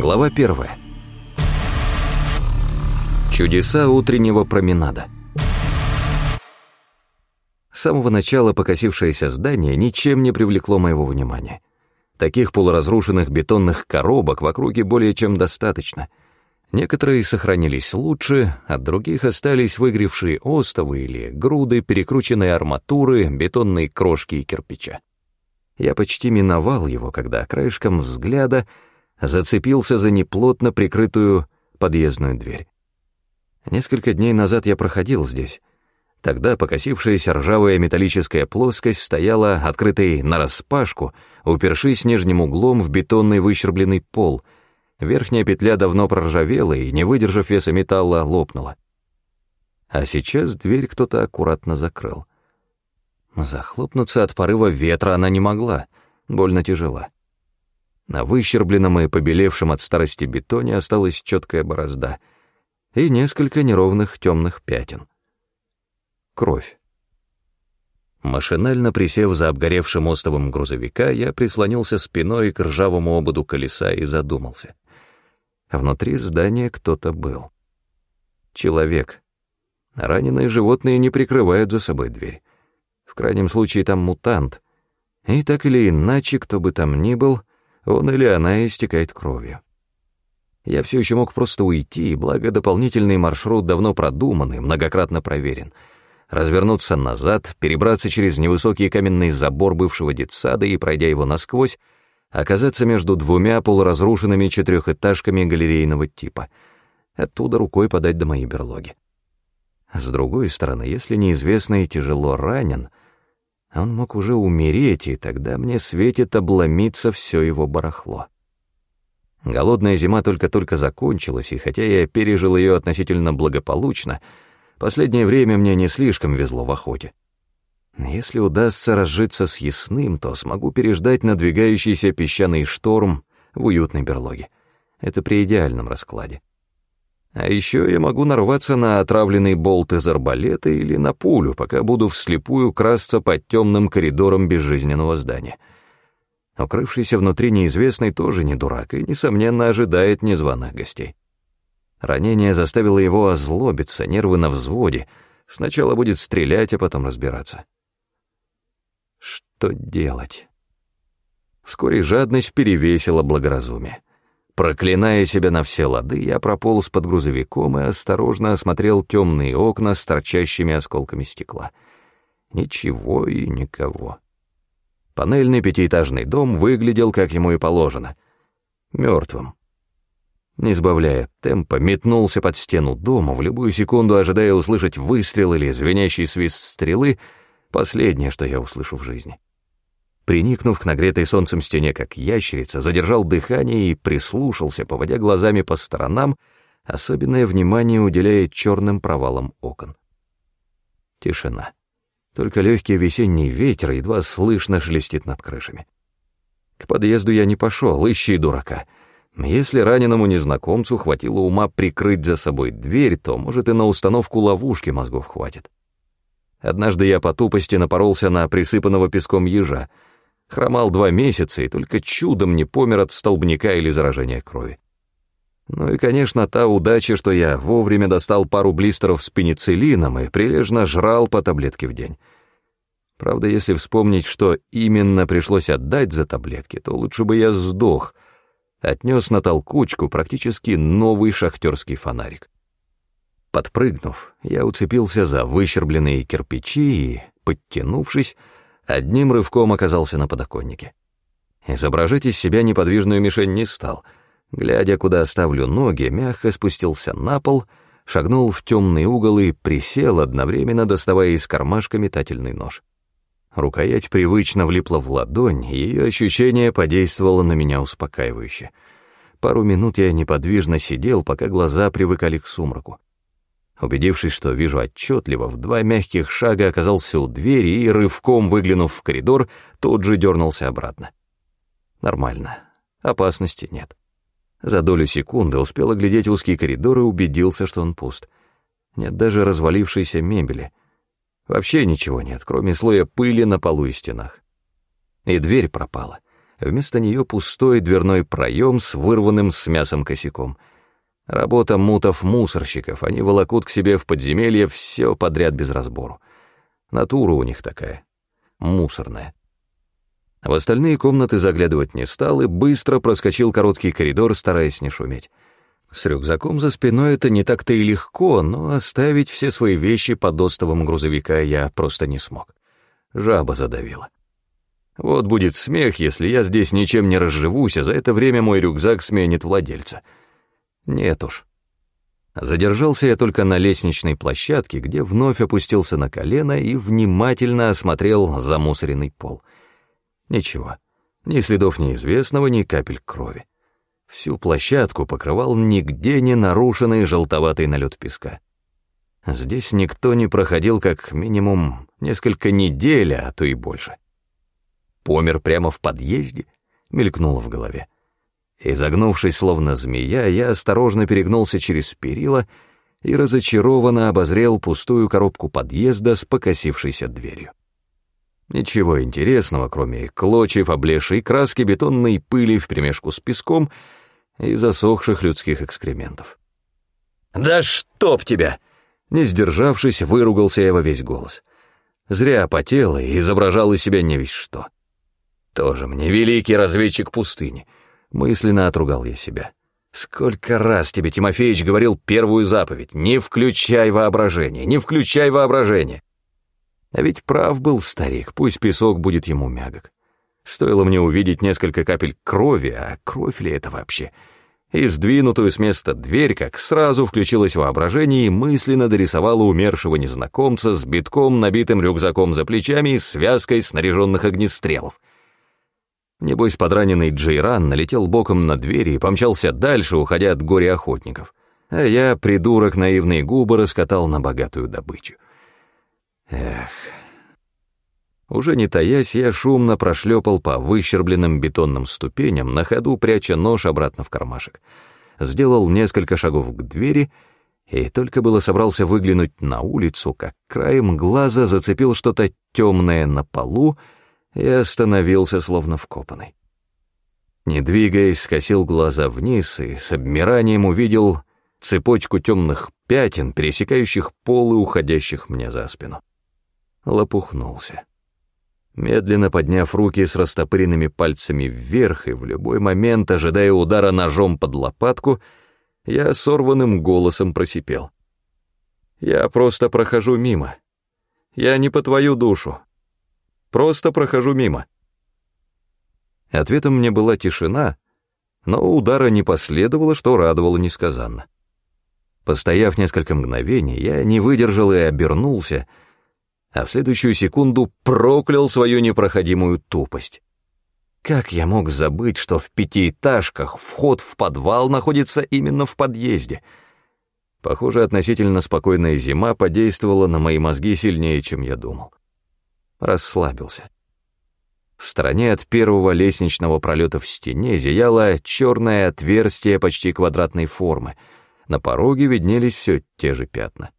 Глава первая. Чудеса утреннего променада. С самого начала покосившееся здание ничем не привлекло моего внимания. Таких полуразрушенных бетонных коробок в округе более чем достаточно. Некоторые сохранились лучше, от других остались выгревшие остовы или груды перекрученной арматуры, бетонной крошки и кирпича. Я почти миновал его, когда краешком взгляда зацепился за неплотно прикрытую подъездную дверь. Несколько дней назад я проходил здесь. Тогда покосившаяся ржавая металлическая плоскость стояла открытой нараспашку, упершись нижним углом в бетонный выщербленный пол. Верхняя петля давно проржавела и, не выдержав веса металла, лопнула. А сейчас дверь кто-то аккуратно закрыл. Захлопнуться от порыва ветра она не могла, больно тяжела. На выщербленном и побелевшем от старости бетоне осталась четкая борозда и несколько неровных темных пятен. Кровь. Машинально присев за обгоревшим остовом грузовика, я прислонился спиной к ржавому ободу колеса и задумался. Внутри здания кто-то был. Человек. Раненые животные не прикрывают за собой дверь. В крайнем случае там мутант. И так или иначе, кто бы там ни был, он или она истекает кровью. Я все еще мог просто уйти, благо дополнительный маршрут давно продуман и многократно проверен. Развернуться назад, перебраться через невысокий каменный забор бывшего детсада и, пройдя его насквозь, оказаться между двумя полуразрушенными четырехэтажками галерейного типа. Оттуда рукой подать до моей берлоги. С другой стороны, если неизвестный тяжело ранен, он мог уже умереть, и тогда мне светит обломиться все его барахло. Голодная зима только-только закончилась, и хотя я пережил ее относительно благополучно, последнее время мне не слишком везло в охоте. Если удастся разжиться с ясным, то смогу переждать надвигающийся песчаный шторм в уютной берлоге. Это при идеальном раскладе. А еще я могу нарваться на отравленный болт из арбалета или на пулю, пока буду вслепую красться под темным коридором безжизненного здания. Укрывшийся внутри неизвестный тоже не дурак и, несомненно, ожидает незваных гостей. Ранение заставило его озлобиться, нервы на взводе. Сначала будет стрелять, а потом разбираться. Что делать? Вскоре жадность перевесила благоразумие. Проклиная себя на все лады, я прополз под грузовиком и осторожно осмотрел темные окна с торчащими осколками стекла. Ничего и никого. Панельный пятиэтажный дом выглядел, как ему и положено, мертвым. Не сбавляя темпа, метнулся под стену дома, в любую секунду ожидая услышать выстрел или звенящий свист стрелы, последнее, что я услышу в жизни приникнув к нагретой солнцем стене, как ящерица, задержал дыхание и прислушался, поводя глазами по сторонам, особенное внимание уделяя черным провалам окон. Тишина. Только легкий весенний ветер едва слышно шелестит над крышами. К подъезду я не пошел, ищи дурака. Если раненому незнакомцу хватило ума прикрыть за собой дверь, то, может, и на установку ловушки мозгов хватит. Однажды я по тупости напоролся на присыпанного песком ежа — Хромал два месяца и только чудом не помер от столбняка или заражения крови. Ну и, конечно, та удача, что я вовремя достал пару блистеров с пенициллином и прилежно жрал по таблетке в день. Правда, если вспомнить, что именно пришлось отдать за таблетки, то лучше бы я сдох. Отнес на толкучку практически новый шахтерский фонарик. Подпрыгнув, я уцепился за выщербленные кирпичи и, подтянувшись, одним рывком оказался на подоконнике. Изображать из себя неподвижную мишень не стал. Глядя, куда оставлю ноги, мягко спустился на пол, шагнул в темный угол и присел, одновременно доставая из кармашка метательный нож. Рукоять привычно влипла в ладонь, и ее ощущение подействовало на меня успокаивающе. Пару минут я неподвижно сидел, пока глаза привыкали к сумраку. Убедившись, что вижу отчетливо, в два мягких шага оказался у двери и, рывком выглянув в коридор, тут же дернулся обратно. Нормально. Опасности нет. За долю секунды успел оглядеть узкий коридор и убедился, что он пуст. Нет даже развалившейся мебели. Вообще ничего нет, кроме слоя пыли на полу и стенах. И дверь пропала. Вместо нее пустой дверной проем с вырванным с мясом косяком. Работа мутов-мусорщиков, они волокут к себе в подземелье все подряд без разбору. Натура у них такая, мусорная. В остальные комнаты заглядывать не стал и быстро проскочил короткий коридор, стараясь не шуметь. С рюкзаком за спиной это не так-то и легко, но оставить все свои вещи под остовом грузовика я просто не смог. Жаба задавила. Вот будет смех, если я здесь ничем не разживусь, а за это время мой рюкзак сменит владельца. Нет уж. Задержался я только на лестничной площадке, где вновь опустился на колено и внимательно осмотрел замусоренный пол. Ничего, ни следов неизвестного, ни капель крови. Всю площадку покрывал нигде не нарушенный желтоватый налет песка. Здесь никто не проходил как минимум несколько недель, а то и больше. Помер прямо в подъезде, мелькнуло в голове. Изогнувшись, словно змея, я осторожно перегнулся через перила и разочарованно обозрел пустую коробку подъезда с покосившейся дверью. Ничего интересного, кроме клочьев облезшей краски, бетонной пыли вперемешку с песком — и засохших людских экскрементов. «Да чтоб тебя!» Не сдержавшись, выругался я во весь голос. Зря потел и изображал из себя не весь что. Тоже мне великий разведчик пустыни. Мысленно отругал я себя. Сколько раз тебе Тимофеич говорил первую заповедь «Не включай воображение, не включай воображение». А ведь прав был старик, пусть песок будет ему мягок. Стоило мне увидеть несколько капель крови, а кровь ли это вообще? И сдвинутую с места дверь, как сразу включилось воображение и мысленно дорисовало умершего незнакомца с битком, набитым рюкзаком за плечами и связкой снаряженных огнестрелов. Небось, подраненный Джейран налетел боком на дверь и помчался дальше, уходя от горя охотников. А я, придурок, наивные губы раскатал на богатую добычу. Эх... Уже не таясь, я шумно прошлепал по выщербленным бетонным ступеням, на ходу пряча нож обратно в кармашек. Сделал несколько шагов к двери и только было собрался выглянуть на улицу, как краем глаза зацепил что-то темное на полу и остановился словно вкопанный. Не двигаясь, скосил глаза вниз и с обмиранием увидел цепочку темных пятен, пересекающих пол и уходящих мне за спину. Лопухнулся. Медленно подняв руки с растопыренными пальцами вверх и в любой момент, ожидая удара ножом под лопатку, я сорванным голосом просипел. «Я просто прохожу мимо. Я не по твою душу. Просто прохожу мимо». Ответом мне была тишина, но удара не последовало, что радовало несказанно. Постояв несколько мгновений, я не выдержал и обернулся — а в следующую секунду проклял свою непроходимую тупость. Как я мог забыть, что в пятиэтажках вход в подвал находится именно в подъезде? Похоже, относительно спокойная зима подействовала на мои мозги сильнее, чем я думал. Расслабился. В стороне от первого лестничного пролета в стене зияло черное отверстие почти квадратной формы. На пороге виднелись все те же пятна.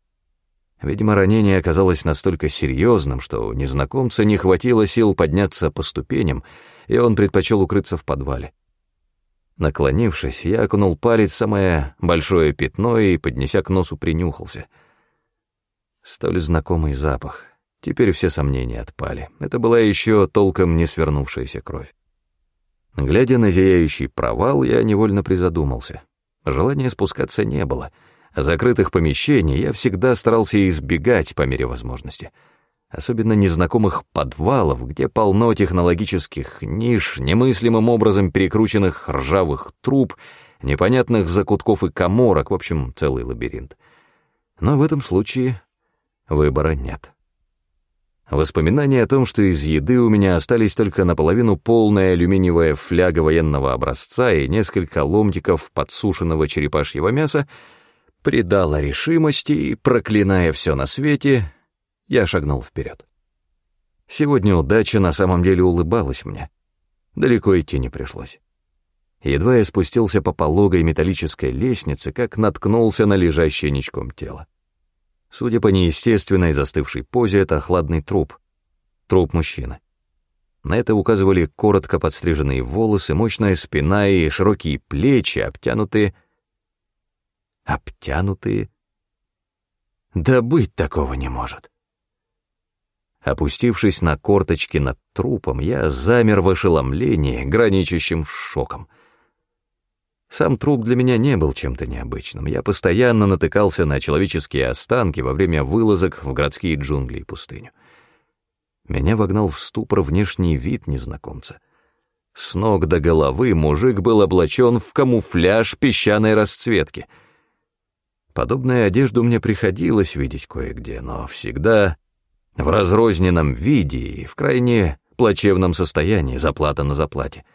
Видимо, ранение оказалось настолько серьезным, что у незнакомца не хватило сил подняться по ступеням, и он предпочел укрыться в подвале. Наклонившись, я окунул палец самое большое пятно и, поднеся к носу, принюхался. Столь знакомый запах. Теперь все сомнения отпали. Это была еще толком не свернувшаяся кровь. Глядя на зияющий провал, я невольно призадумался. Желания спускаться не было — Закрытых помещений я всегда старался избегать по мере возможности. Особенно незнакомых подвалов, где полно технологических ниш, немыслимым образом перекрученных ржавых труб, непонятных закутков и коморок, в общем, целый лабиринт. Но в этом случае выбора нет. Воспоминания о том, что из еды у меня остались только наполовину полная алюминиевая фляга военного образца и несколько ломтиков подсушенного черепашьего мяса — придала решимости и, проклиная все на свете, я шагнул вперед. Сегодня удача на самом деле улыбалась мне. Далеко идти не пришлось. Едва я спустился по пологой металлической лестнице, как наткнулся на лежащее ничком тело. Судя по неестественной застывшей позе, это хладный труп. Труп мужчины. На это указывали коротко подстриженные волосы, мощная спина и широкие плечи, обтянутые... Обтянутые? Да быть такого не может. Опустившись на корточки над трупом, я замер в ошеломлении, граничащим с шоком. Сам труп для меня не был чем-то необычным. Я постоянно натыкался на человеческие останки во время вылазок в городские джунгли и пустыню. Меня вогнал в ступор внешний вид незнакомца. С ног до головы мужик был облачен в камуфляж песчаной расцветки. Подобную одежду мне приходилось видеть кое-где, но всегда в разрозненном виде и в крайне плачевном состоянии, заплата на заплате.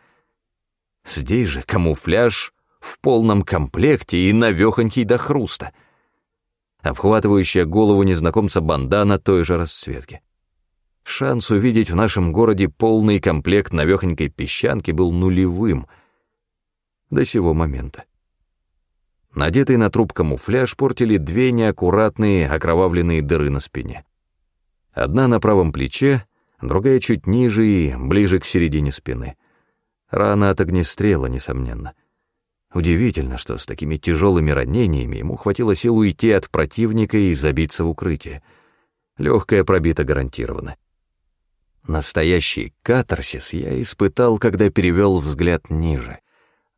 Здесь же камуфляж в полном комплекте и навехонький до хруста. Обхватывающая голову незнакомца бандана той же расцветки. Шанс увидеть в нашем городе полный комплект навехонькой песчанки был нулевым до сего момента. Надетый на труп камуфляж портили две неаккуратные окровавленные дыры на спине. Одна на правом плече, другая чуть ниже и ближе к середине спины. Рана от огнестрела, несомненно. Удивительно, что с такими тяжелыми ранениями ему хватило сил уйти от противника и забиться в укрытие. Легкая пробита гарантированно. Настоящий катарсис я испытал, когда перевел взгляд ниже.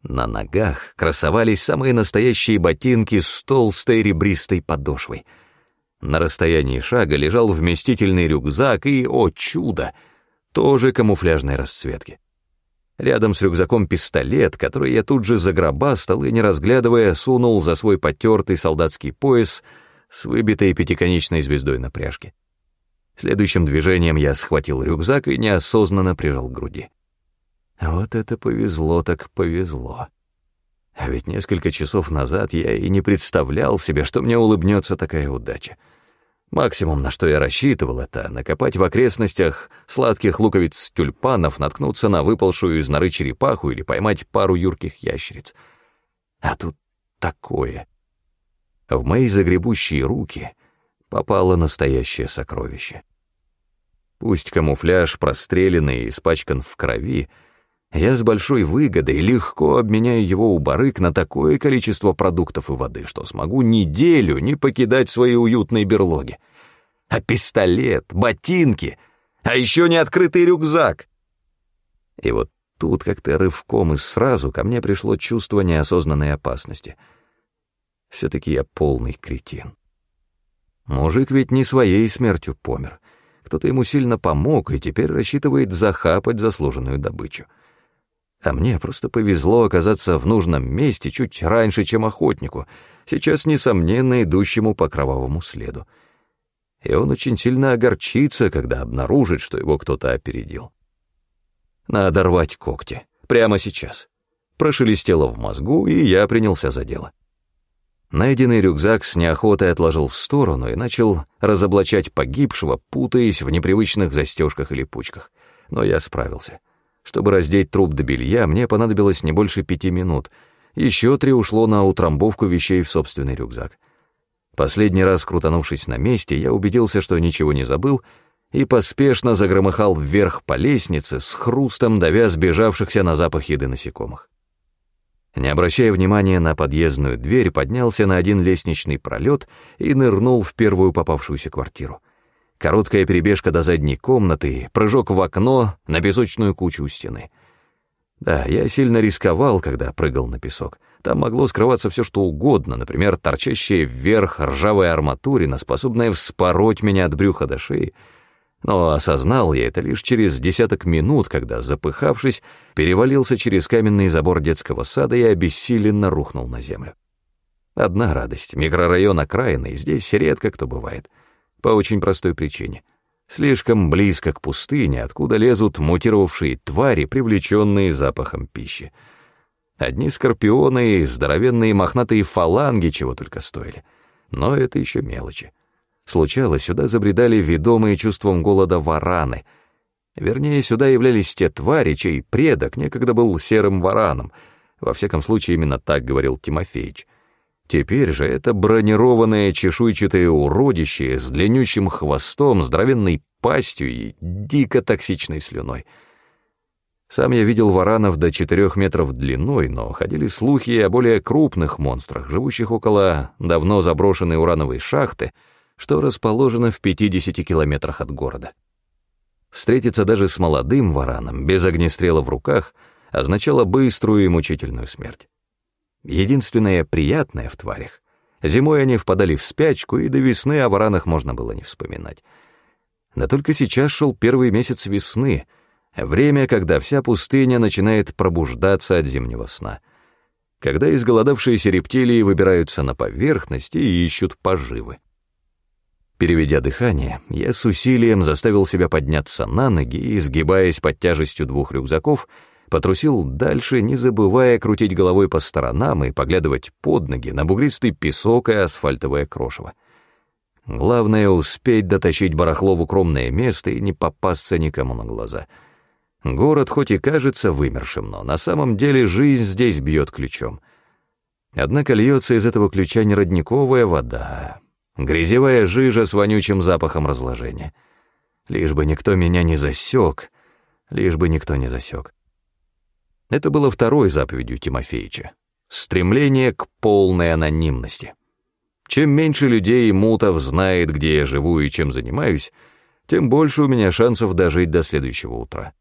На ногах красовались самые настоящие ботинки с толстой ребристой подошвой. На расстоянии шага лежал вместительный рюкзак и, о чудо, тоже камуфляжной расцветки. Рядом с рюкзаком пистолет, который я тут же загробастал и, не разглядывая, сунул за свой потертый солдатский пояс с выбитой пятиконечной звездой на пряжке. Следующим движением я схватил рюкзак и неосознанно прижал к груди. Вот это повезло так повезло. А ведь несколько часов назад я и не представлял себе, что мне улыбнется такая удача. Максимум, на что я рассчитывал, это накопать в окрестностях сладких луковиц тюльпанов, наткнуться на выпалшую из норы черепаху или поймать пару юрких ящериц. А тут такое. В мои загребущие руки попало настоящее сокровище. Пусть камуфляж простреленный и испачкан в крови, я с большой выгодой легко обменяю его у барык на такое количество продуктов и воды, что смогу неделю не покидать свои уютные берлоги. А пистолет, ботинки, а еще не открытый рюкзак. И вот тут как-то рывком и сразу ко мне пришло чувство неосознанной опасности. Все-таки я полный кретин. Мужик ведь не своей смертью помер. Кто-то ему сильно помог и теперь рассчитывает захапать заслуженную добычу. А мне просто повезло оказаться в нужном месте чуть раньше, чем охотнику, сейчас, несомненно, идущему по кровавому следу. И он очень сильно огорчится, когда обнаружит, что его кто-то опередил. Надо рвать когти. Прямо сейчас. Прошелестело в мозгу, и я принялся за дело. Найденный рюкзак с неохотой отложил в сторону и начал разоблачать погибшего, путаясь в непривычных застежках или пучках. Но я справился. Чтобы раздеть труп до белья, мне понадобилось не больше пяти минут. Еще три ушло на утрамбовку вещей в собственный рюкзак. Последний раз, крутанувшись на месте, я убедился, что ничего не забыл, и поспешно загромыхал вверх по лестнице, с хрустом давя сбежавшихся на запах еды насекомых. Не обращая внимания на подъездную дверь, поднялся на один лестничный пролет и нырнул в первую попавшуюся квартиру. Короткая перебежка до задней комнаты, прыжок в окно на песочную кучу у стены. Да, я сильно рисковал, когда прыгал на песок. Там могло скрываться все что угодно, например, торчащая вверх ржавая арматурина, способная вспороть меня от брюха до шеи — но осознал я это лишь через десяток минут, когда, запыхавшись, перевалился через каменный забор детского сада и обессиленно рухнул на землю. Одна радость — микрорайон окраины, здесь редко кто бывает. По очень простой причине. Слишком близко к пустыне, откуда лезут мутировавшие твари, привлеченные запахом пищи. Одни скорпионы и здоровенные мохнатые фаланги чего только стоили. Но это еще мелочи. Случалось, сюда забредали ведомые чувством голода вараны. Вернее, сюда являлись те твари, чей предок некогда был серым вараном. Во всяком случае, именно так говорил Тимофеич. Теперь же это бронированное чешуйчатое уродище с длиннющим хвостом, здоровенной пастью и дико токсичной слюной. Сам я видел варанов до четырех метров длиной, но ходили слухи о более крупных монстрах, живущих около давно заброшенной урановой шахты, что расположена в 50 километрах от города. Встретиться даже с молодым вараном, без огнестрела в руках, означало быструю и мучительную смерть. Единственное приятное в тварях — зимой они впадали в спячку, и до весны о варанах можно было не вспоминать. Да только сейчас шел первый месяц весны — Время, когда вся пустыня начинает пробуждаться от зимнего сна. Когда изголодавшиеся рептилии выбираются на поверхность и ищут поживы. Переведя дыхание, я с усилием заставил себя подняться на ноги и, сгибаясь под тяжестью двух рюкзаков, потрусил дальше, не забывая крутить головой по сторонам и поглядывать под ноги на бугристый песок и асфальтовое крошево. Главное — успеть дотащить барахло в укромное место и не попасться никому на глаза — Город хоть и кажется вымершим, но на самом деле жизнь здесь бьет ключом. Однако льется из этого ключа не родниковая вода, грязевая жижа с вонючим запахом разложения. Лишь бы никто меня не засек, лишь бы никто не засек. Это было второй заповедью Тимофеича — стремление к полной анонимности. Чем меньше людей и мутов знает, где я живу и чем занимаюсь, тем больше у меня шансов дожить до следующего утра.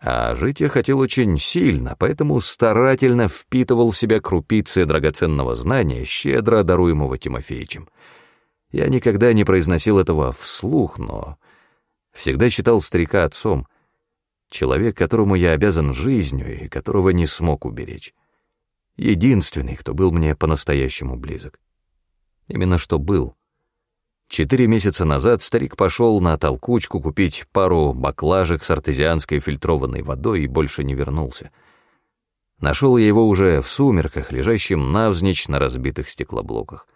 А жить я хотел очень сильно, поэтому старательно впитывал в себя крупицы драгоценного знания, щедро даруемого Тимофеичем. Я никогда не произносил этого вслух, но всегда считал старика отцом, человек, которому я обязан жизнью и которого не смог уберечь. Единственный, кто был мне по-настоящему близок. Именно что был — Четыре месяца назад старик пошел на толкучку купить пару баклажек с артезианской фильтрованной водой и больше не вернулся. Нашел я его уже в сумерках, лежащим навзничь на разбитых стеклоблоках.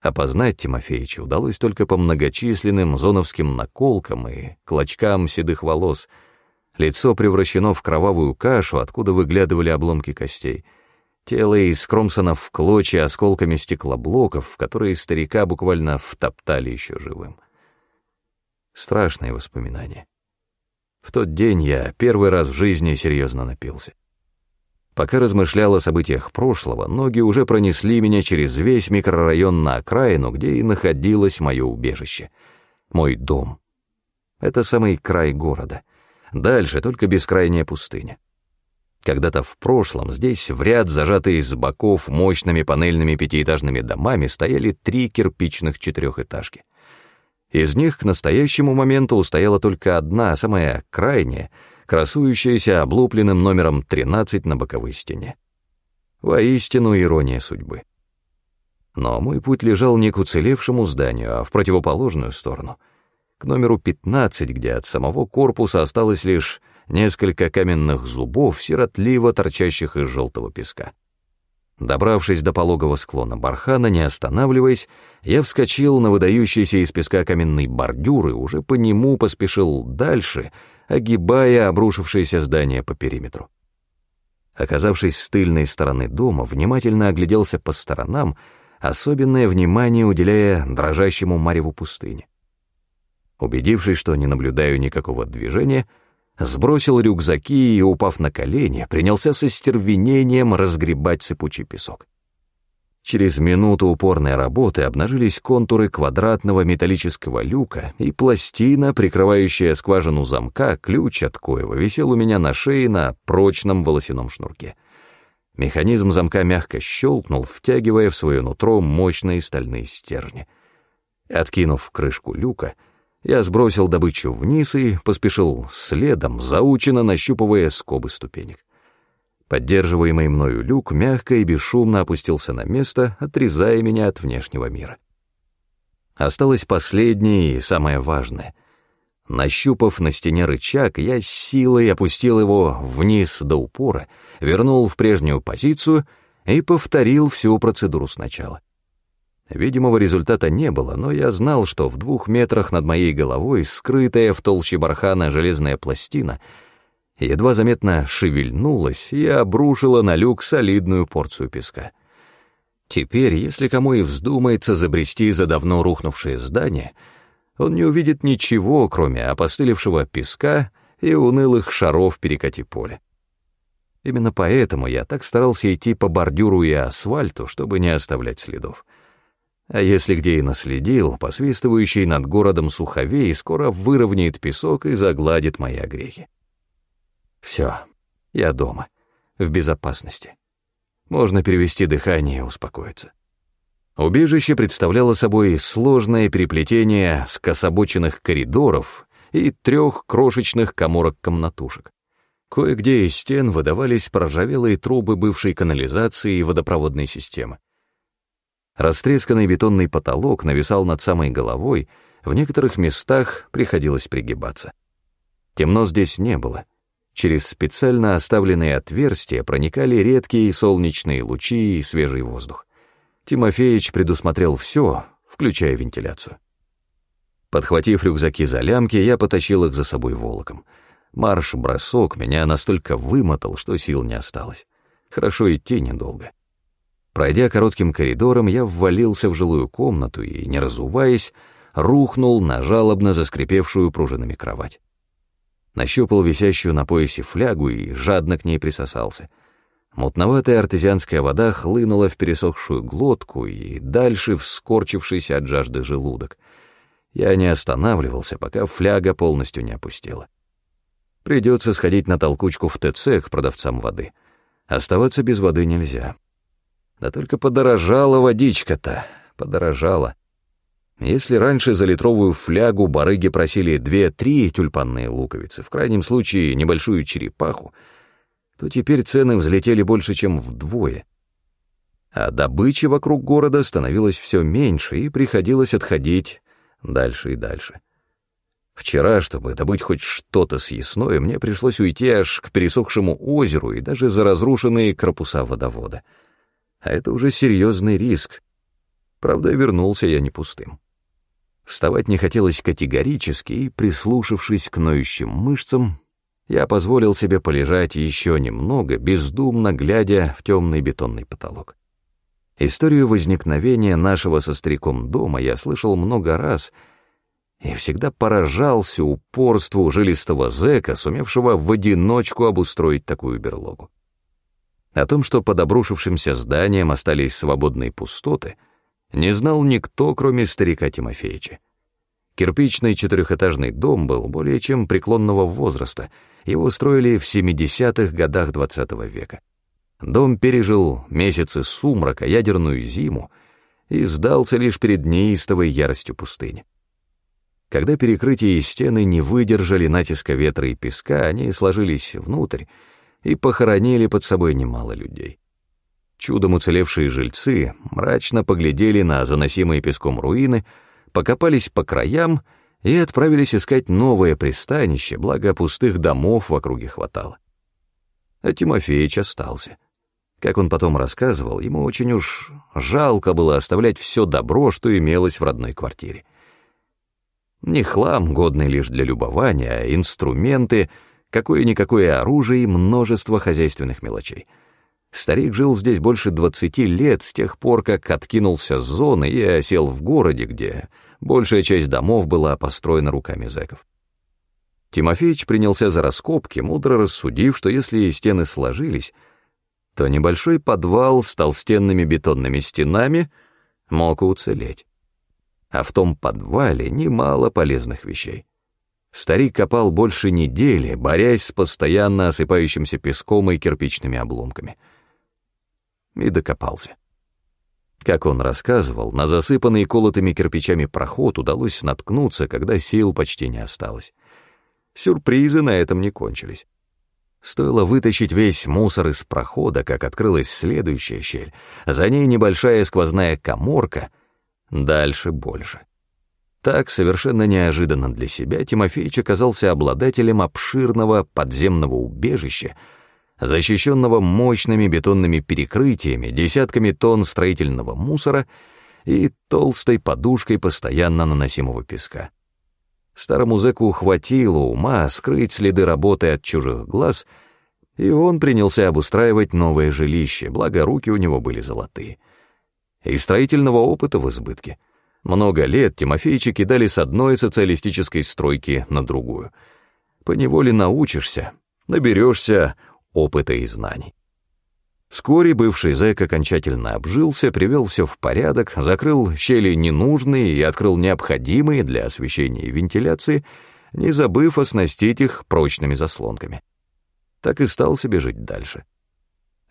Опознать Тимофеича удалось только по многочисленным зоновским наколкам и клочкам седых волос. Лицо превращено в кровавую кашу, откуда выглядывали обломки костей — Тело искромсано в клочья осколками стеклоблоков, в которые старика буквально втоптали еще живым. Страшные воспоминания. В тот день я первый раз в жизни серьезно напился. Пока размышлял о событиях прошлого, ноги уже пронесли меня через весь микрорайон на окраину, где и находилось мое убежище. Мой дом. Это самый край города. Дальше только бескрайняя пустыня. Когда-то в прошлом здесь в ряд, зажатые с боков мощными панельными пятиэтажными домами, стояли три кирпичных четырехэтажки. Из них к настоящему моменту устояла только одна, самая крайняя, красующаяся облупленным номером 13 на боковой стене. Воистину ирония судьбы. Но мой путь лежал не к уцелевшему зданию, а в противоположную сторону, к номеру 15, где от самого корпуса осталось лишь несколько каменных зубов, сиротливо торчащих из желтого песка. Добравшись до пологого склона бархана, не останавливаясь, я вскочил на выдающийся из песка каменный бордюр и уже по нему поспешил дальше, огибая обрушившееся здание по периметру. Оказавшись с тыльной стороны дома, внимательно огляделся по сторонам, особенное внимание уделяя дрожащему мареву пустыни. Убедившись, что не наблюдаю никакого движения, сбросил рюкзаки и, упав на колени, принялся со стервенением разгребать сыпучий песок. Через минуту упорной работы обнажились контуры квадратного металлического люка, и пластина, прикрывающая скважину замка, ключ от коего, висел у меня на шее на прочном волосяном шнурке. Механизм замка мягко щелкнул, втягивая в свое нутро мощные стальные стержни. Откинув крышку люка, я сбросил добычу вниз и поспешил следом, заученно нащупывая скобы ступенек. Поддерживаемый мною люк мягко и бесшумно опустился на место, отрезая меня от внешнего мира. Осталось последнее и самое важное. Нащупав на стене рычаг, я силой опустил его вниз до упора, вернул в прежнюю позицию и повторил всю процедуру сначала. Видимого результата не было, но я знал, что в двух метрах над моей головой скрытая в толще бархана железная пластина едва заметно шевельнулась и обрушила на люк солидную порцию песка. Теперь, если кому и вздумается забрести за давно рухнувшее здание, он не увидит ничего, кроме опостылевшего песка, и унылых шаров перекати поля. Именно поэтому я так старался идти по бордюру и асфальту, чтобы не оставлять следов. А если где и наследил, посвистывающий над городом суховей скоро выровняет песок и загладит мои огрехи. Все, я дома, в безопасности. Можно перевести дыхание и успокоиться. Убежище представляло собой сложное переплетение скособоченных коридоров и трех крошечных коморок-комнатушек. Кое-где из стен выдавались проржавелые трубы бывшей канализации и водопроводной системы. Растресканный бетонный потолок нависал над самой головой, в некоторых местах приходилось пригибаться. Темно здесь не было. Через специально оставленные отверстия проникали редкие солнечные лучи и свежий воздух. Тимофеич предусмотрел все, включая вентиляцию. Подхватив рюкзаки за лямки, я потащил их за собой волоком — Марш-бросок меня настолько вымотал, что сил не осталось. Хорошо идти недолго. Пройдя коротким коридором, я ввалился в жилую комнату и, не разуваясь, рухнул на жалобно заскрипевшую пружинами кровать. Нащупал висящую на поясе флягу и жадно к ней присосался. Мутноватая артезианская вода хлынула в пересохшую глотку и дальше в скорчившийся от жажды желудок. Я не останавливался, пока фляга полностью не опустела. Придется сходить на толкучку в ТЦ к продавцам воды. Оставаться без воды нельзя. Да только подорожала водичка-то, подорожала. Если раньше за литровую флягу барыги просили две-три тюльпанные луковицы, в крайнем случае небольшую черепаху, то теперь цены взлетели больше, чем вдвое. А добычи вокруг города становилось все меньше, и приходилось отходить дальше и дальше. Вчера, чтобы добыть хоть что-то съестное, мне пришлось уйти аж к пересохшему озеру и даже за разрушенные корпуса водовода. А это уже серьезный риск. Правда, вернулся я не пустым. Вставать не хотелось категорически, и, прислушавшись к ноющим мышцам, я позволил себе полежать еще немного, бездумно глядя в темный бетонный потолок. Историю возникновения нашего со стариком дома я слышал много раз — и всегда поражался упорству жилистого зэка, сумевшего в одиночку обустроить такую берлогу. О том, что под обрушившимся зданием остались свободные пустоты, не знал никто, кроме старика Тимофеевича. Кирпичный четырехэтажный дом был более чем преклонного возраста, его строили в 70-х годах XX -го века. Дом пережил месяцы сумрака, ядерную зиму и сдался лишь перед неистовой яростью пустыни. Когда перекрытия и стены не выдержали натиска ветра и песка, они сложились внутрь и похоронили под собой немало людей. Чудом уцелевшие жильцы мрачно поглядели на заносимые песком руины, покопались по краям и отправились искать новое пристанище, благо пустых домов в округе хватало. А Тимофеич остался. Как он потом рассказывал, ему очень уж жалко было оставлять все добро, что имелось в родной квартире. Не хлам, годный лишь для любования, а инструменты, какое-никакое оружие и множество хозяйственных мелочей. Старик жил здесь больше двадцати лет с тех пор, как откинулся с зоны и осел в городе, где большая часть домов была построена руками зэков. Тимофеич принялся за раскопки, мудро рассудив, что если стены сложились, то небольшой подвал с толстенными бетонными стенами мог уцелеть а в том подвале немало полезных вещей. Старик копал больше недели, борясь с постоянно осыпающимся песком и кирпичными обломками. И докопался. Как он рассказывал, на засыпанный колотыми кирпичами проход удалось наткнуться, когда сил почти не осталось. Сюрпризы на этом не кончились. Стоило вытащить весь мусор из прохода, как открылась следующая щель, за ней небольшая сквозная коморка, Дальше больше. Так, совершенно неожиданно для себя, Тимофеич оказался обладателем обширного подземного убежища, защищенного мощными бетонными перекрытиями, десятками тонн строительного мусора и толстой подушкой постоянно наносимого песка. Старому зэку хватило ума скрыть следы работы от чужих глаз, и он принялся обустраивать новое жилище, благо руки у него были золотые и строительного опыта в избытке. Много лет Тимофеичи кидали с одной социалистической стройки на другую. Поневоле научишься, наберешься опыта и знаний. Вскоре бывший зэк окончательно обжился, привел все в порядок, закрыл щели ненужные и открыл необходимые для освещения и вентиляции, не забыв оснастить их прочными заслонками. Так и стал себе жить дальше.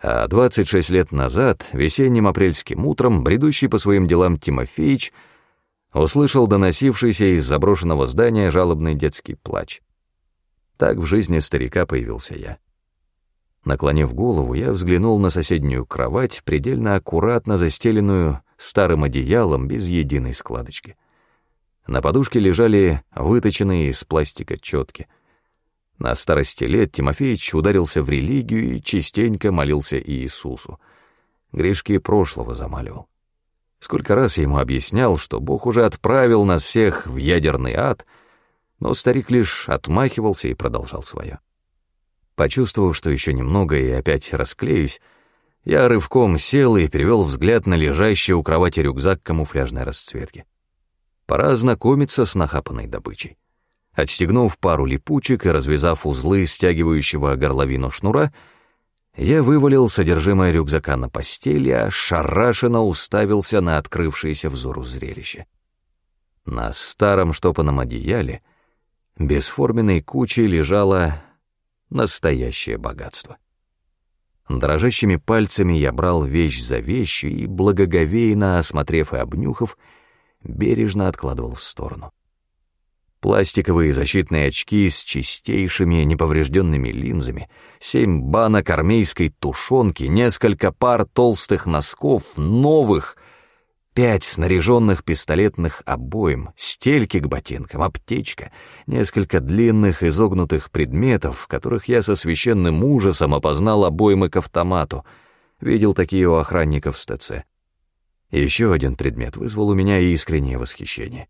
А 26 лет назад, весенним апрельским утром, бредущий по своим делам Тимофеич услышал доносившийся из заброшенного здания жалобный детский плач. Так в жизни старика появился я. Наклонив голову, я взглянул на соседнюю кровать, предельно аккуратно застеленную старым одеялом без единой складочки. На подушке лежали выточенные из пластика четки. На старости лет Тимофеич ударился в религию и частенько молился Иисусу. Грешки прошлого замаливал. Сколько раз я ему объяснял, что Бог уже отправил нас всех в ядерный ад, но старик лишь отмахивался и продолжал свое. Почувствовав, что еще немного и опять расклеюсь, я рывком сел и перевел взгляд на лежащий у кровати рюкзак камуфляжной расцветки. Пора ознакомиться с нахапанной добычей. Отстегнув пару липучек и развязав узлы стягивающего горловину шнура, я вывалил содержимое рюкзака на постели, а шарашенно уставился на открывшееся взору зрелище. На старом штопанном одеяле бесформенной кучей лежала Настоящее богатство. Дрожащими пальцами я брал вещь за вещью и, благоговейно осмотрев и обнюхав, бережно откладывал в сторону. Пластиковые защитные очки с чистейшими неповрежденными линзами, семь банок армейской тушенки, несколько пар толстых носков, новых, Пять снаряженных пистолетных обоим, стельки к ботинкам, аптечка, несколько длинных изогнутых предметов, которых я со священным ужасом опознал обоймы к автомату, видел такие у охранников в ТЦ. Еще один предмет вызвал у меня искреннее восхищение.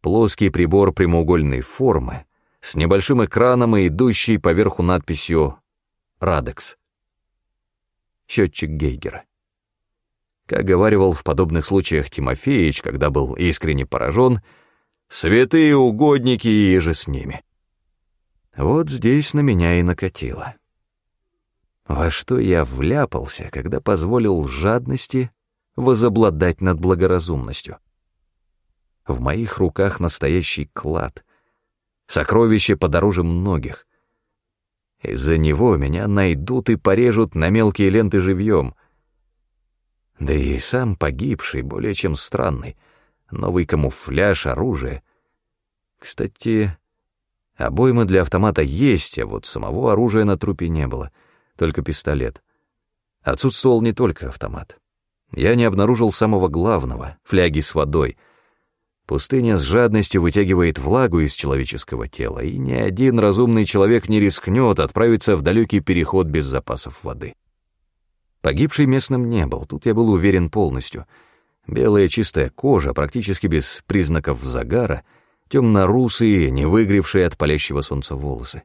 Плоский прибор прямоугольной формы с небольшим экраном и идущей поверху надписью «Радекс». Счетчик Гейгера. Как говаривал в подобных случаях Тимофеич, когда был искренне поражен, «Святые угодники и же с ними». Вот здесь на меня и накатило. Во что я вляпался, когда позволил жадности возобладать над благоразумностью? В моих руках настоящий клад, сокровище подороже многих. Из-за него меня найдут и порежут на мелкие ленты живьем — да и сам погибший, более чем странный. Новый камуфляж, оружие. Кстати, обоймы для автомата есть, а вот самого оружия на трупе не было, только пистолет. Отсутствовал не только автомат. Я не обнаружил самого главного — фляги с водой. Пустыня с жадностью вытягивает влагу из человеческого тела, и ни один разумный человек не рискнет отправиться в далекий переход без запасов воды. Погибший местным не был, тут я был уверен полностью. Белая чистая кожа, практически без признаков загара, темно-русые, не выгревшие от палящего солнца волосы.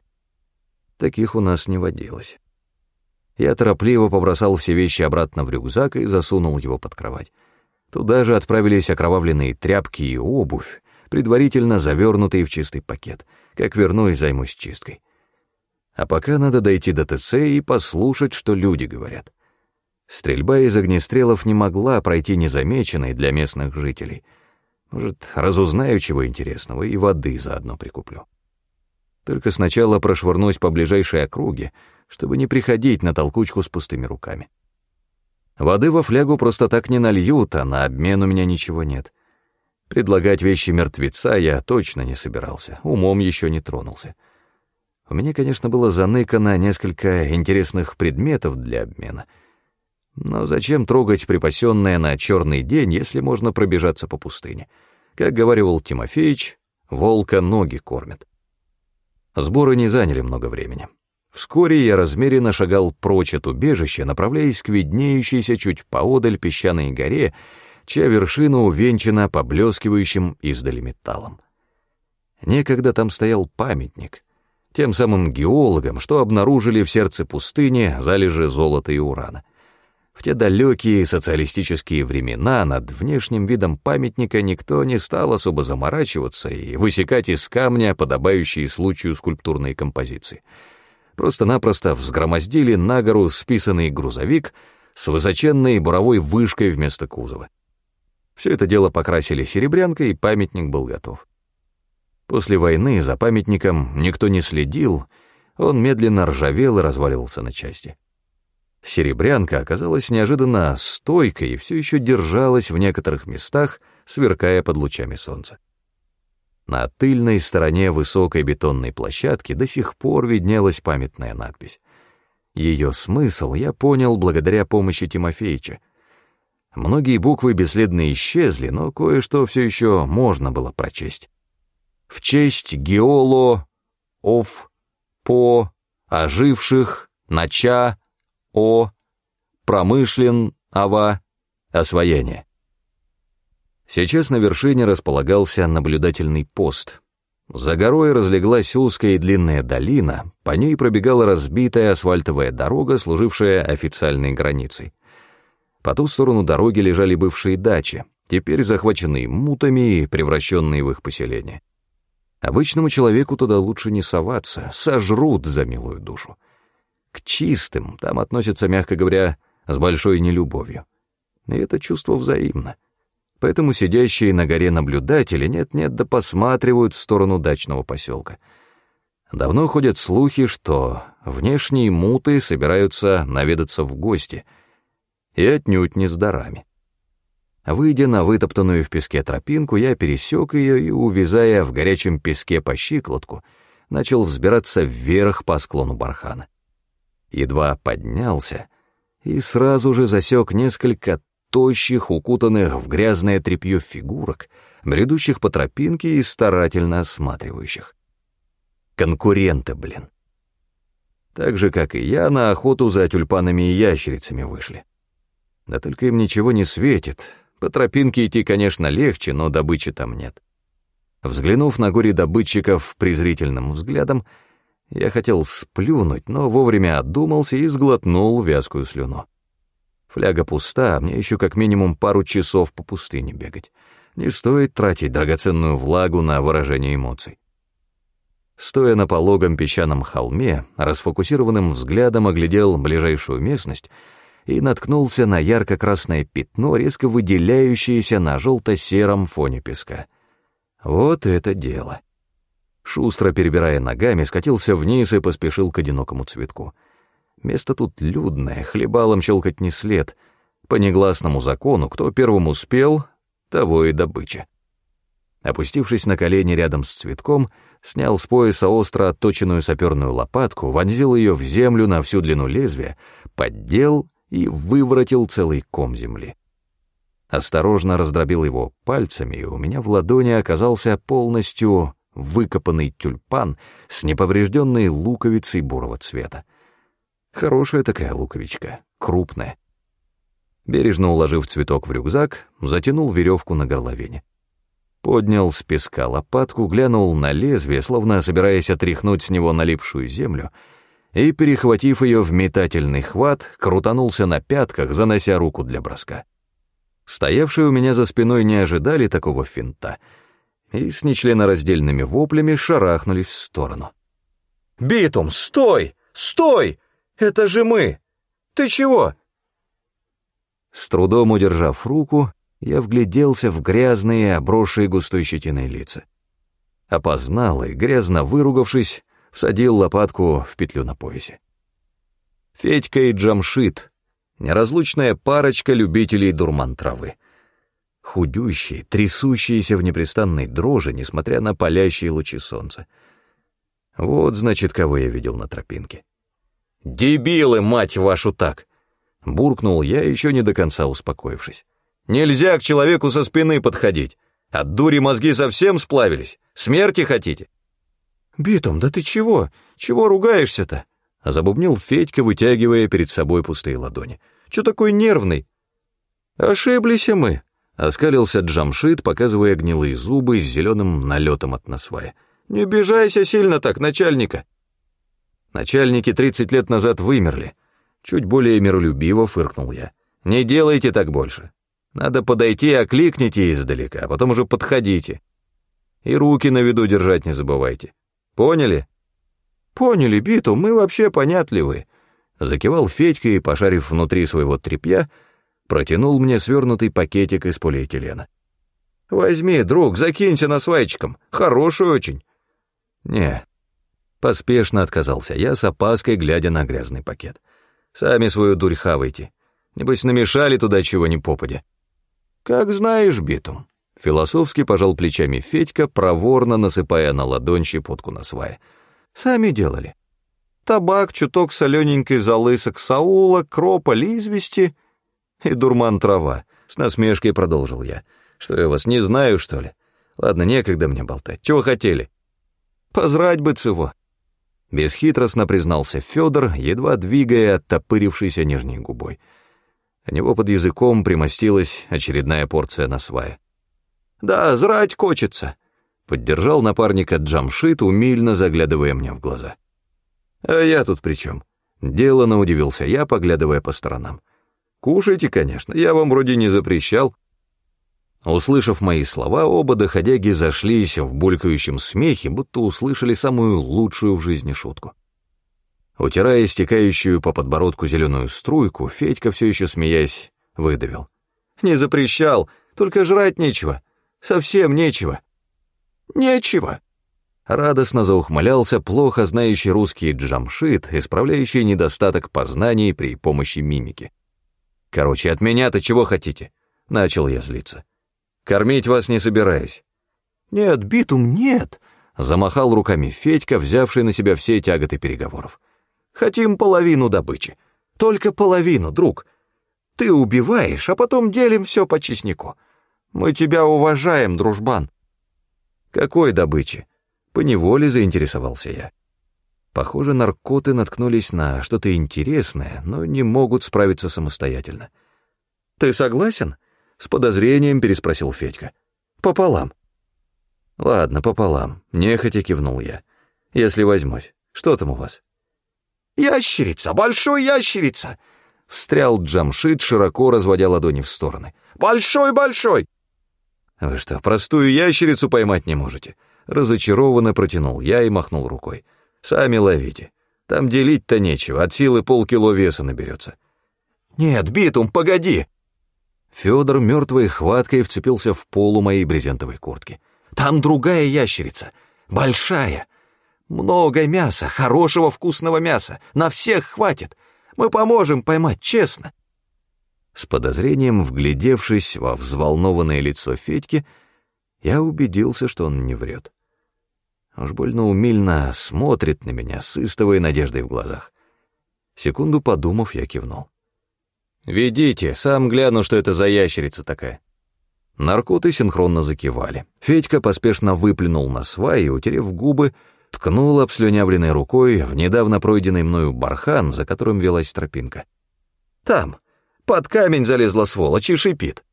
Таких у нас не водилось. Я торопливо побросал все вещи обратно в рюкзак и засунул его под кровать. Туда же отправились окровавленные тряпки и обувь, предварительно завернутые в чистый пакет. Как вернусь, займусь чисткой. А пока надо дойти до ТЦ и послушать, что люди говорят. Стрельба из огнестрелов не могла пройти незамеченной для местных жителей. Может, разузнаю чего интересного и воды заодно прикуплю. Только сначала прошвырнусь по ближайшей округе, чтобы не приходить на толкучку с пустыми руками. Воды во флягу просто так не нальют, а на обмен у меня ничего нет. Предлагать вещи мертвеца я точно не собирался, умом еще не тронулся. У меня, конечно, было заныкано несколько интересных предметов для обмена — но зачем трогать припасенное на черный день, если можно пробежаться по пустыне? Как говаривал Тимофеич, волка ноги кормят. Сборы не заняли много времени. Вскоре я размеренно шагал прочь от убежища, направляясь к виднеющейся чуть поодаль песчаной горе, чья вершина увенчана поблескивающим издали металлом. Некогда там стоял памятник, тем самым геологам, что обнаружили в сердце пустыни залежи золота и урана — В те далекие социалистические времена над внешним видом памятника никто не стал особо заморачиваться и высекать из камня подобающие случаю скульптурные композиции. Просто-напросто взгромоздили на гору списанный грузовик с высоченной буровой вышкой вместо кузова. Все это дело покрасили серебрянкой, и памятник был готов. После войны за памятником никто не следил, он медленно ржавел и разваливался на части. Серебрянка оказалась неожиданно стойкой и все еще держалась в некоторых местах, сверкая под лучами солнца. На тыльной стороне высокой бетонной площадки до сих пор виднелась памятная надпись. Ее смысл я понял благодаря помощи Тимофеича. Многие буквы бесследно исчезли, но кое-что все еще можно было прочесть. В честь Геоло, Ов, По, оживших, Нача, о, промышлен, ава, освоение. Сейчас на вершине располагался наблюдательный пост. За горой разлеглась узкая и длинная долина, по ней пробегала разбитая асфальтовая дорога, служившая официальной границей. По ту сторону дороги лежали бывшие дачи, теперь захваченные мутами и превращенные в их поселение. Обычному человеку туда лучше не соваться, сожрут за милую душу. К чистым там относятся, мягко говоря, с большой нелюбовью. И это чувство взаимно. Поэтому сидящие на горе наблюдатели нет-нет да посматривают в сторону дачного поселка. Давно ходят слухи, что внешние муты собираются наведаться в гости, и отнюдь не с дарами. Выйдя на вытоптанную в песке тропинку, я пересек ее и, увязая в горячем песке по щиколотку, начал взбираться вверх по склону бархана едва поднялся и сразу же засек несколько тощих, укутанных в грязное тряпье фигурок, бредущих по тропинке и старательно осматривающих. Конкуренты, блин. Так же, как и я, на охоту за тюльпанами и ящерицами вышли. Да только им ничего не светит. По тропинке идти, конечно, легче, но добычи там нет. Взглянув на горе добытчиков презрительным взглядом, я хотел сплюнуть, но вовремя отдумался и сглотнул вязкую слюну. Фляга пуста, а мне еще как минимум пару часов по пустыне бегать. Не стоит тратить драгоценную влагу на выражение эмоций. Стоя на пологом песчаном холме, расфокусированным взглядом оглядел ближайшую местность и наткнулся на ярко-красное пятно, резко выделяющееся на желто-сером фоне песка. Вот это дело. Шустро перебирая ногами, скатился вниз и поспешил к одинокому цветку. Место тут людное, хлебалом щелкать не след. По негласному закону, кто первым успел, того и добыча. Опустившись на колени рядом с цветком, снял с пояса остро отточенную саперную лопатку, вонзил ее в землю на всю длину лезвия, поддел и выворотил целый ком земли. Осторожно раздробил его пальцами, и у меня в ладони оказался полностью выкопанный тюльпан с неповрежденной луковицей бурого цвета. Хорошая такая луковичка, крупная. Бережно уложив цветок в рюкзак, затянул веревку на горловине. Поднял с песка лопатку, глянул на лезвие, словно собираясь отряхнуть с него налипшую землю, и, перехватив ее в метательный хват, крутанулся на пятках, занося руку для броска. Стоявшие у меня за спиной не ожидали такого финта — и с нечленораздельными воплями шарахнулись в сторону. «Битум, стой! Стой! Это же мы! Ты чего?» С трудом удержав руку, я вгляделся в грязные, обросшие густой щетиной лица. Опознал и, грязно выругавшись, всадил лопатку в петлю на поясе. Федька и Джамшит — неразлучная парочка любителей дурман травы — худющие, трясущиеся в непрестанной дрожи, несмотря на палящие лучи солнца. Вот, значит, кого я видел на тропинке. «Дебилы, мать вашу, так!» — буркнул я, еще не до конца успокоившись. «Нельзя к человеку со спины подходить. От дури мозги совсем сплавились. Смерти хотите?» «Битом, да ты чего? Чего ругаешься-то?» — забубнил Федька, вытягивая перед собой пустые ладони. «Чё такой нервный?» «Ошиблись мы», Оскалился Джамшит, показывая гнилые зубы с зеленым налетом от насвая. «Не обижайся сильно так, начальника!» Начальники тридцать лет назад вымерли. Чуть более миролюбиво фыркнул я. Не делайте так больше. Надо подойти, окликните издалека, а потом уже подходите. И руки на виду держать не забывайте. Поняли? Поняли, Биту, мы вообще понятливы. Закивал Федька и, пошарив внутри своего тряпья, протянул мне свернутый пакетик из полиэтилена. «Возьми, друг, закинься на свайчиком, хороший очень». «Не». Поспешно отказался я, с опаской глядя на грязный пакет. «Сами свою дурь хавайте. Небось, намешали туда чего ни попадя». «Как знаешь, Битум». Философски пожал плечами Федька, проворно насыпая на ладонь щепотку на свае. «Сами делали. Табак, чуток солененькой золы саксаула, кропа, извести и дурман трава. С насмешкой продолжил я. Что я вас не знаю, что ли? Ладно, некогда мне болтать. Чего хотели? Позрать бы цего. Бесхитростно признался Федор, едва двигая оттопырившейся нижней губой. У него под языком примостилась очередная порция на свае. «Да, зрать хочется», — поддержал напарника Джамшит, умильно заглядывая мне в глаза. «А я тут при чем?» Делано удивился я, поглядывая по сторонам. «Кушайте, конечно, я вам вроде не запрещал». Услышав мои слова, оба доходяги зашлись в булькающем смехе, будто услышали самую лучшую в жизни шутку. Утирая стекающую по подбородку зеленую струйку, Федька, все еще смеясь, выдавил. «Не запрещал, только жрать нечего. Совсем нечего». «Нечего», радостно заухмылялся плохо знающий русский джамшит, исправляющий недостаток познаний при помощи мимики. «Короче, от меня-то чего хотите?» — начал я злиться. Кормить вас не собираюсь». «Нет, битум, нет», — замахал руками Федька, взявший на себя все тяготы переговоров. «Хотим половину добычи. Только половину, друг. Ты убиваешь, а потом делим все по честнику. Мы тебя уважаем, дружбан». «Какой добычи?» — поневоле заинтересовался я. Похоже, наркоты наткнулись на что-то интересное, но не могут справиться самостоятельно. «Ты согласен?» С подозрением переспросил Федька. Пополам. Ладно, пополам, нехотя кивнул я. Если возьмусь. Что там у вас? Ящерица, большой ящерица! Встрял Джамшит, широко разводя ладони в стороны. Большой-большой! Вы что, простую ящерицу поймать не можете? Разочарованно протянул я и махнул рукой. Сами ловите. Там делить-то нечего, от силы полкило веса наберется. Нет, Битум, погоди! Федор мертвой хваткой вцепился в полу моей брезентовой куртки. «Там другая ящерица. Большая. Много мяса, хорошего вкусного мяса. На всех хватит. Мы поможем поймать, честно». С подозрением вглядевшись во взволнованное лицо Федьки, я убедился, что он не врет. Уж больно умильно смотрит на меня с истовой надеждой в глазах. Секунду подумав, я кивнул. «Ведите, сам гляну, что это за ящерица такая». Наркоты синхронно закивали. Федька поспешно выплюнул на свай и, утерев губы, ткнул обслюнявленной рукой в недавно пройденный мною бархан, за которым велась тропинка. «Там, под камень залезла сволочь и шипит».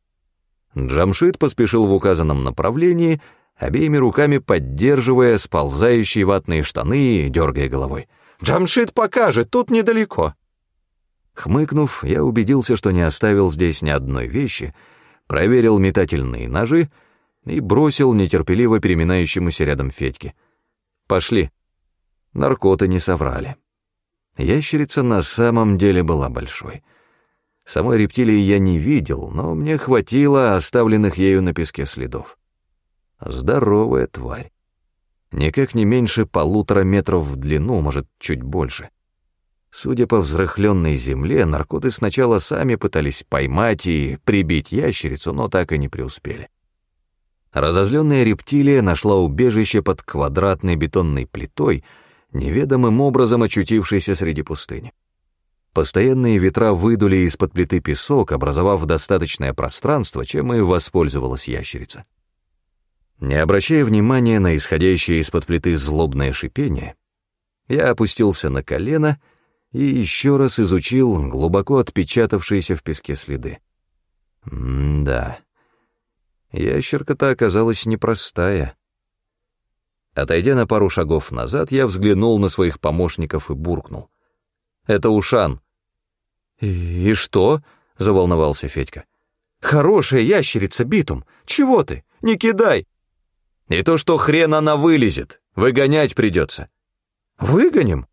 Джамшит поспешил в указанном направлении, обеими руками поддерживая сползающие ватные штаны и дергая головой. «Джамшит покажет, тут недалеко». Хмыкнув, я убедился, что не оставил здесь ни одной вещи, проверил метательные ножи и бросил нетерпеливо переминающемуся рядом Федьке. «Пошли». Наркоты не соврали. Ящерица на самом деле была большой. Самой рептилии я не видел, но мне хватило оставленных ею на песке следов. Здоровая тварь. Никак не меньше полутора метров в длину, может, чуть больше. Судя по взрыхленной земле, наркоты сначала сами пытались поймать и прибить ящерицу, но так и не преуспели. Разозленная рептилия нашла убежище под квадратной бетонной плитой, неведомым образом очутившейся среди пустыни. Постоянные ветра выдули из-под плиты песок, образовав достаточное пространство, чем и воспользовалась ящерица. Не обращая внимания на исходящее из-под плиты злобное шипение, я опустился на колено — и еще раз изучил глубоко отпечатавшиеся в песке следы. М-да. Ящерка-то оказалась непростая. Отойдя на пару шагов назад, я взглянул на своих помощников и буркнул. «Это Ушан». «И, и что?» — заволновался Федька. «Хорошая ящерица, битум! Чего ты? Не кидай!» «И то, что хрен она вылезет, выгонять придется». «Выгоним?»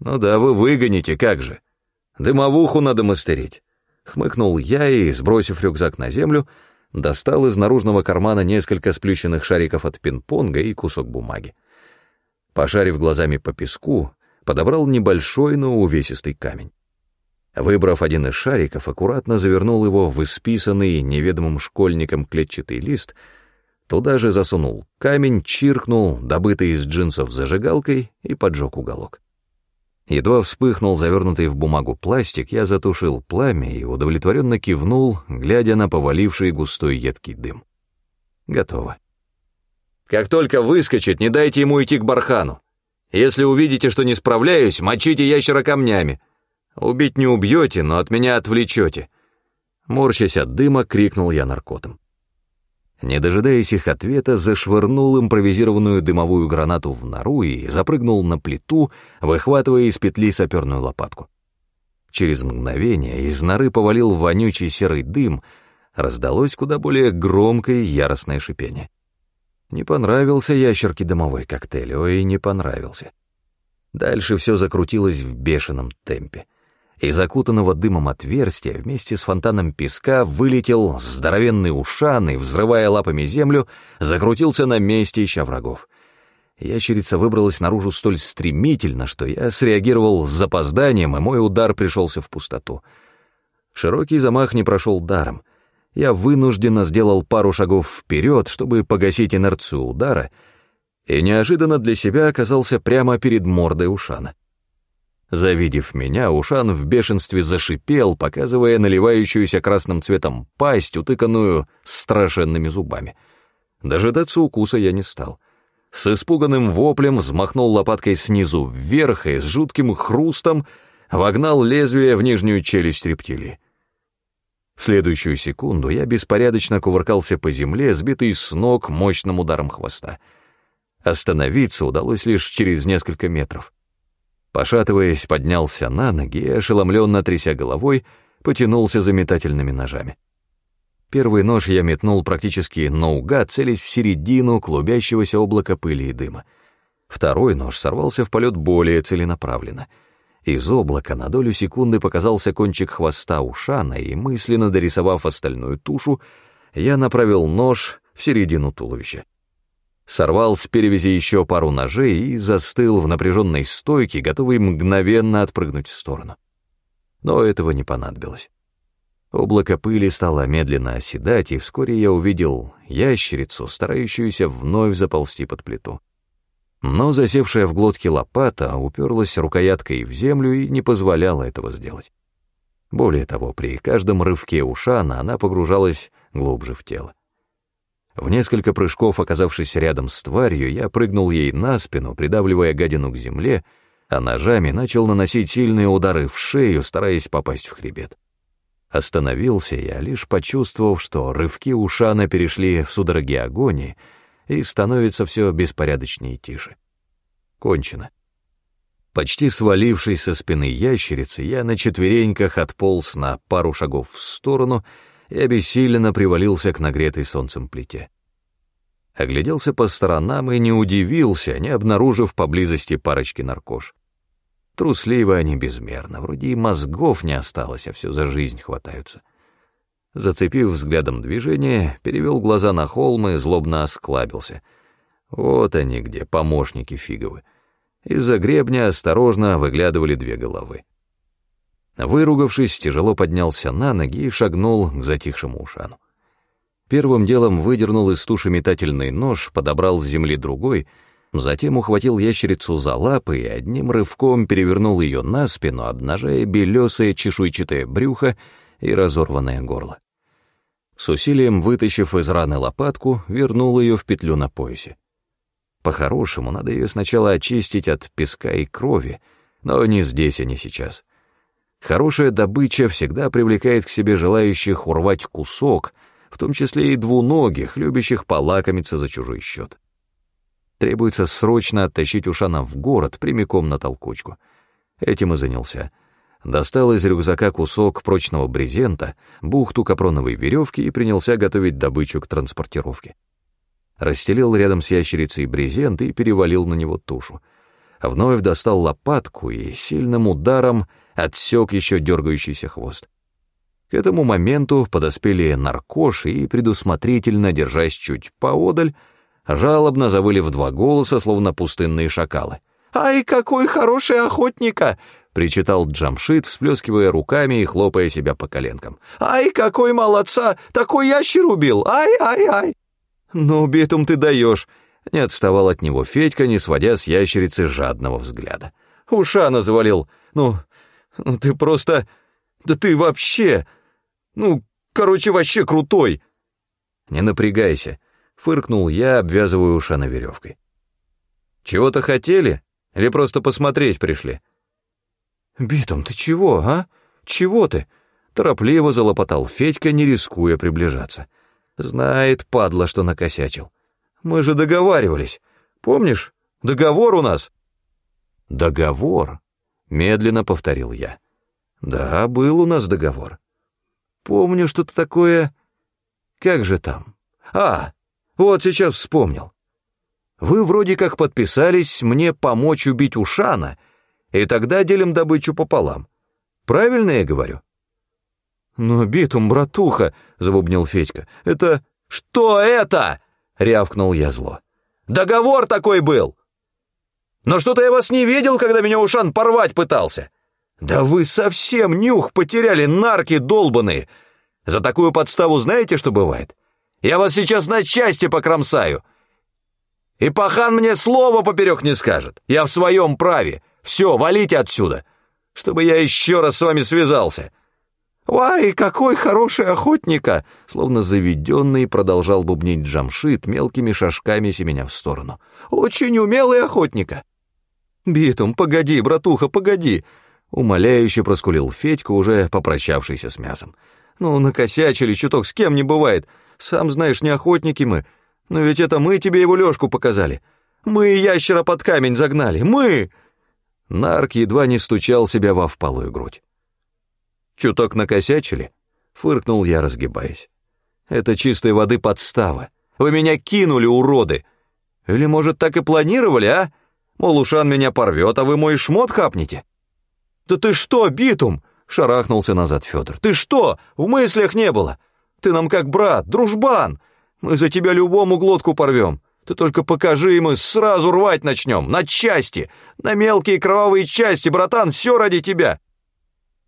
«Ну да, вы выгоните, как же. Дымовуху надо мастерить». Хмыкнул я и, сбросив рюкзак на землю, достал из наружного кармана несколько сплющенных шариков от пинг-понга и кусок бумаги. Пошарив глазами по песку, подобрал небольшой, но увесистый камень. Выбрав один из шариков, аккуратно завернул его в исписанный неведомым школьником клетчатый лист, туда же засунул камень, чиркнул, добытый из джинсов зажигалкой, и поджег уголок. Едва вспыхнул завернутый в бумагу пластик, я затушил пламя и удовлетворенно кивнул, глядя на поваливший густой едкий дым. Готово. Как только выскочит, не дайте ему идти к бархану. Если увидите, что не справляюсь, мочите ящера камнями. Убить не убьете, но от меня отвлечете. Морщась от дыма, крикнул я наркотом. Не дожидаясь их ответа, зашвырнул импровизированную дымовую гранату в нору и запрыгнул на плиту, выхватывая из петли саперную лопатку. Через мгновение из норы повалил вонючий серый дым, раздалось куда более громкое яростное шипение. Не понравился ящерке дымовой коктейль, ой, не понравился. Дальше все закрутилось в бешеном темпе. Из окутанного дымом отверстия вместе с фонтаном песка вылетел здоровенный ушан и, взрывая лапами землю, закрутился на месте, ища врагов. Ящерица выбралась наружу столь стремительно, что я среагировал с запозданием, и мой удар пришелся в пустоту. Широкий замах не прошел даром. Я вынужденно сделал пару шагов вперед, чтобы погасить инерцию удара, и неожиданно для себя оказался прямо перед мордой Ушана. Завидев меня, Ушан в бешенстве зашипел, показывая наливающуюся красным цветом пасть, утыканную страшенными зубами. Дожидаться укуса я не стал. С испуганным воплем взмахнул лопаткой снизу вверх и с жутким хрустом вогнал лезвие в нижнюю челюсть рептилии. В следующую секунду я беспорядочно кувыркался по земле, сбитый с ног мощным ударом хвоста. Остановиться удалось лишь через несколько метров. Пошатываясь, поднялся на ноги и, ошеломленно тряся головой, потянулся за метательными ножами. Первый нож я метнул практически наугад, целясь в середину клубящегося облака пыли и дыма. Второй нож сорвался в полет более целенаправленно. Из облака на долю секунды показался кончик хвоста ушана, и, мысленно дорисовав остальную тушу, я направил нож в середину туловища сорвал с перевязи еще пару ножей и застыл в напряженной стойке, готовый мгновенно отпрыгнуть в сторону. Но этого не понадобилось. Облако пыли стало медленно оседать, и вскоре я увидел ящерицу, старающуюся вновь заползти под плиту. Но засевшая в глотке лопата уперлась рукояткой в землю и не позволяла этого сделать. Более того, при каждом рывке ушана она погружалась глубже в тело. В несколько прыжков, оказавшись рядом с тварью, я прыгнул ей на спину, придавливая гадину к земле, а ножами начал наносить сильные удары в шею, стараясь попасть в хребет. Остановился я, лишь почувствовав, что рывки ушана перешли в судороги агонии, и становится все беспорядочнее и тише. Кончено. Почти свалившись со спины ящерицы, я на четвереньках отполз на пару шагов в сторону — и обессиленно привалился к нагретой солнцем плите. Огляделся по сторонам и не удивился, не обнаружив поблизости парочки наркош. Трусливы они безмерно, вроде и мозгов не осталось, а все за жизнь хватаются. Зацепив взглядом движение, перевел глаза на холм и злобно осклабился. Вот они где, помощники фиговы. Из-за гребня осторожно выглядывали две головы. Выругавшись, тяжело поднялся на ноги и шагнул к затихшему ушану. Первым делом выдернул из туши метательный нож, подобрал с земли другой, затем ухватил ящерицу за лапы и одним рывком перевернул ее на спину, обнажая белесое чешуйчатое брюхо и разорванное горло. С усилием вытащив из раны лопатку, вернул ее в петлю на поясе. По-хорошему, надо ее сначала очистить от песка и крови, но не здесь и не сейчас. Хорошая добыча всегда привлекает к себе желающих урвать кусок, в том числе и двуногих, любящих полакомиться за чужой счет. Требуется срочно оттащить Ушана в город прямиком на толкучку. Этим и занялся. достал из рюкзака кусок прочного брезента, бухту капроновой веревки и принялся готовить добычу к транспортировке. Расстелил рядом с ящерицей брезент и перевалил на него тушу. Вновь достал лопатку и сильным ударом отсек еще дергающийся хвост. К этому моменту подоспели наркош и, предусмотрительно держась чуть поодаль, жалобно завыли в два голоса, словно пустынные шакалы. «Ай, какой хороший охотника!» — причитал Джамшит, всплескивая руками и хлопая себя по коленкам. «Ай, какой молодца! Такой ящер убил! Ай-ай-ай!» «Ну, битум ты даешь!» — не отставал от него Федька, не сводя с ящерицы жадного взгляда. «Ушана завалил! Ну ты просто... Да ты вообще... Ну, короче, вообще крутой!» «Не напрягайся», — фыркнул я, обвязывая Ушана веревкой. «Чего-то хотели?» Или просто посмотреть пришли?» «Битум, ты чего, а? Чего ты?» Торопливо залопотал Федька, не рискуя приближаться. Знает, падла, что накосячил. «Мы же договаривались. Помнишь? Договор у нас». «Договор?» — медленно повторил я. «Да, был у нас договор. Помню что-то такое... Как же там? А, вот сейчас вспомнил. Вы вроде как подписались мне помочь убить Ушана, и тогда делим добычу пополам. Правильно я говорю?» «Но битум, братуха», — забубнил Федька, — «это...» «Что это?» — рявкнул я зло. «Договор такой был!» «Но что-то я вас не видел, когда меня Ушан порвать пытался!» «Да вы совсем нюх потеряли, нарки долбаные! За такую подставу знаете, что бывает? Я вас сейчас на части покромсаю!» И пахан мне слова поперек не скажет. Я в своем праве. Все, валите отсюда, чтобы я еще раз с вами связался». «Вай, какой хороший охотника!» Словно заведенный продолжал бубнить Джамшит мелкими шажками семеня в сторону. «Очень умелый охотника!» «Битум, погоди, братуха, погоди!» Умоляюще проскулил Федька, уже попрощавшийся с мясом. «Ну, накосячили чуток, с кем не бывает. Сам знаешь, не охотники мы. Но ведь это мы тебе его лёжку показали. Мы ящера под камень загнали. Мы!» Нарк едва не стучал себя во впалую грудь. «Чуток накосячили?» — фыркнул я, разгибаясь. «Это чистой воды подстава. Вы меня кинули, уроды! Или, может, так и планировали, а? Мол, Ушан меня порвет, а вы мой шмот хапнете?» «Да ты что, Битум?» — шарахнулся назад Федор. «Ты что? В мыслях не было! Ты нам как брат, дружбан! Мы за тебя любому глотку порвем. Ты только покажи, и мы сразу рвать начнем, на части, на мелкие кровавые части, братан, все ради тебя.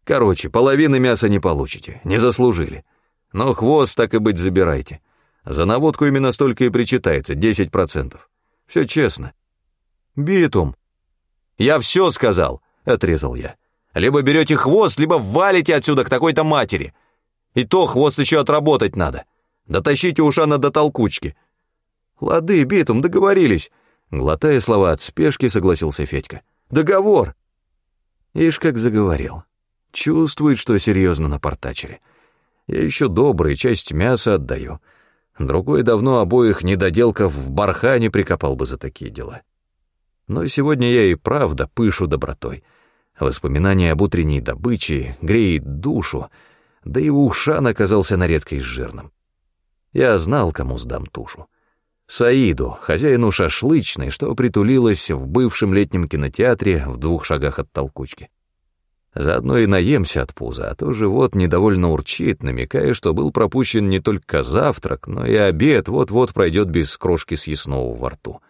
Короче, половины мяса не получите, не заслужили. Но хвост, так и быть, забирайте. За наводку именно столько и причитается, 10%. Все честно. Битум. Я все сказал, отрезал я. Либо берете хвост, либо валите отсюда к такой-то матери. И то хвост еще отработать надо. Дотащите Ушана до толкучки». «Лады, Битум, договорились», — глотая слова от спешки, согласился Федька. «Договор». Ишь как заговорил. Чувствует, что серьезно напортачили. Я еще добрый, часть мяса отдаю. Другой давно обоих недоделков в бархане прикопал бы за такие дела. Но сегодня я и правда пышу добротой. Воспоминание об утренней добыче греет душу, да и Ушан оказался на редкость жирным. Я знал, кому сдам тушу. Саиду, хозяину шашлычной, что притулилась в бывшем летнем кинотеатре в двух шагах от толкучки. Заодно и наемся от пуза, а то живот недовольно урчит, намекая, что был пропущен не только завтрак, но и обед вот-вот пройдет без крошки съестного во рту.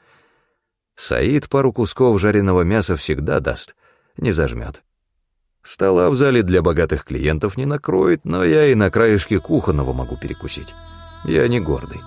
Саид пару кусков жареного мяса всегда даст, не зажмет. Стола в зале для богатых клиентов не накроет, но я и на краешке кухонного могу перекусить. Я не гордый.